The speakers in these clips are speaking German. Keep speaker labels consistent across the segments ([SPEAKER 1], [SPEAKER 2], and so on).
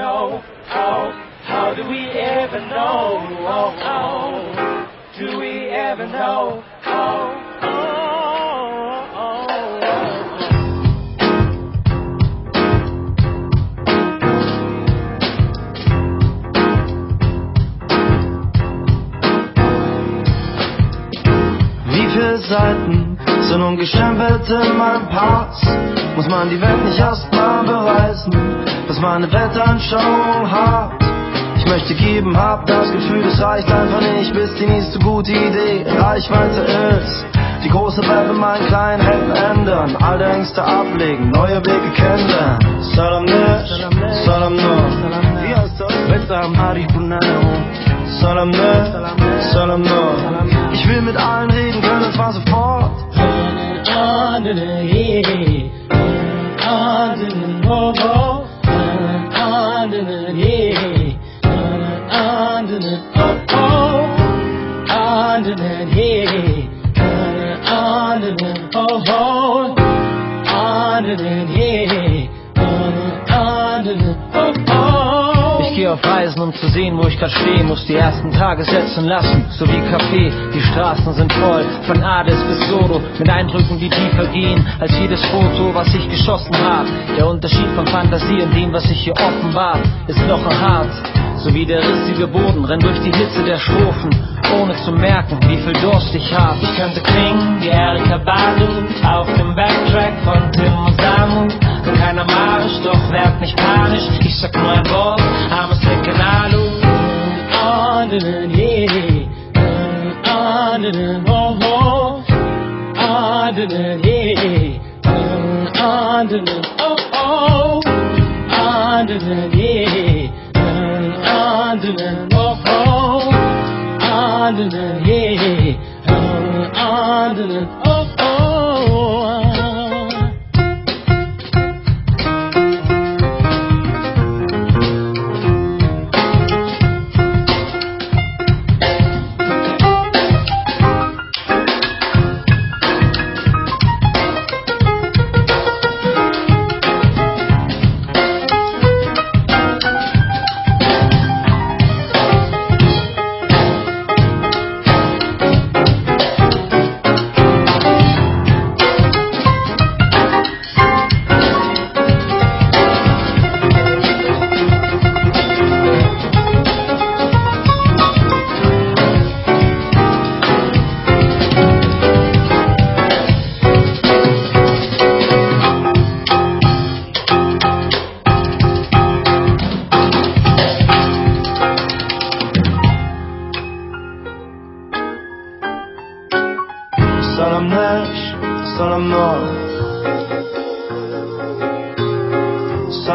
[SPEAKER 1] know. Oh. Do we ever know? Oh, oh, do we ever know? Oh.
[SPEAKER 2] Seiten sind ungestempelt in meinem Pass. Muss man die Welt nicht erstmal beweisen, dass meine Weltanschauung hat. Ich möchte geben, hab das Gefühl, es reicht einfach nicht, bis die nächste gute Idee Reichweite ist. Die große Welt in meinen kleinen Händen ändern, alte Ängste ablegen, neue Wege kennenlernen. Salam Nesh, Salam Nur. Heißt das? Salam Nesh, Salam Nur. Ich will mit allen reden können, und zwar sofort.
[SPEAKER 1] andının oh oh andının hey kana andının oh oh andının hey kana andının oh
[SPEAKER 3] auf Reisen, um zu sehen, wo ich grad stehe. Muss die ersten Tage setzen lassen, so wie Kaffee. Die Straßen sind voll, von Ades bis Soro. Mit Eindrücken, die tiefer gehen, als jedes Foto, was ich geschossen hab. Der Unterschied von Fantasie und dem, was ich hier offenbar, ist noch hart. So wie der rissige Boden rennt durch die Hitze der Strophen, ohne zu merken, wie viel Durst ich hab.
[SPEAKER 1] Ich könnte klingen wie Erika Badu auf dem Backtrack von Tim und Samu. oh, oh, ardent, yeah, ardent, oh, oh, ardent, yeah, ardent, oh, oh, ardent, yeah, ardent.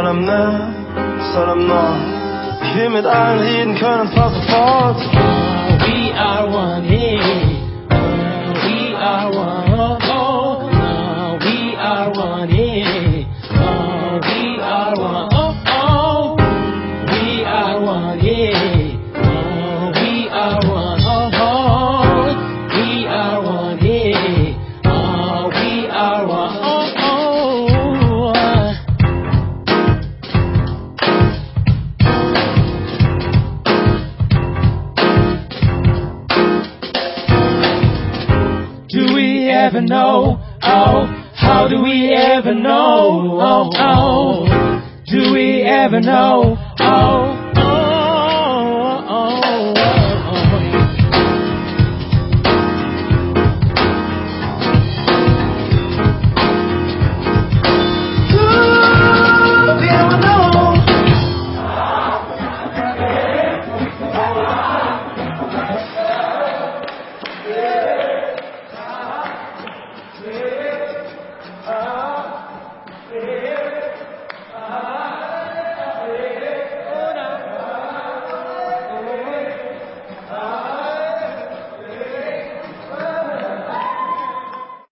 [SPEAKER 2] Salam Nesh, Salam Nur. Ich will mit allen reden können, zwar sofort.
[SPEAKER 1] We are one, we ever know? Oh, how do we ever know? Oh, oh, do we ever know? Oh,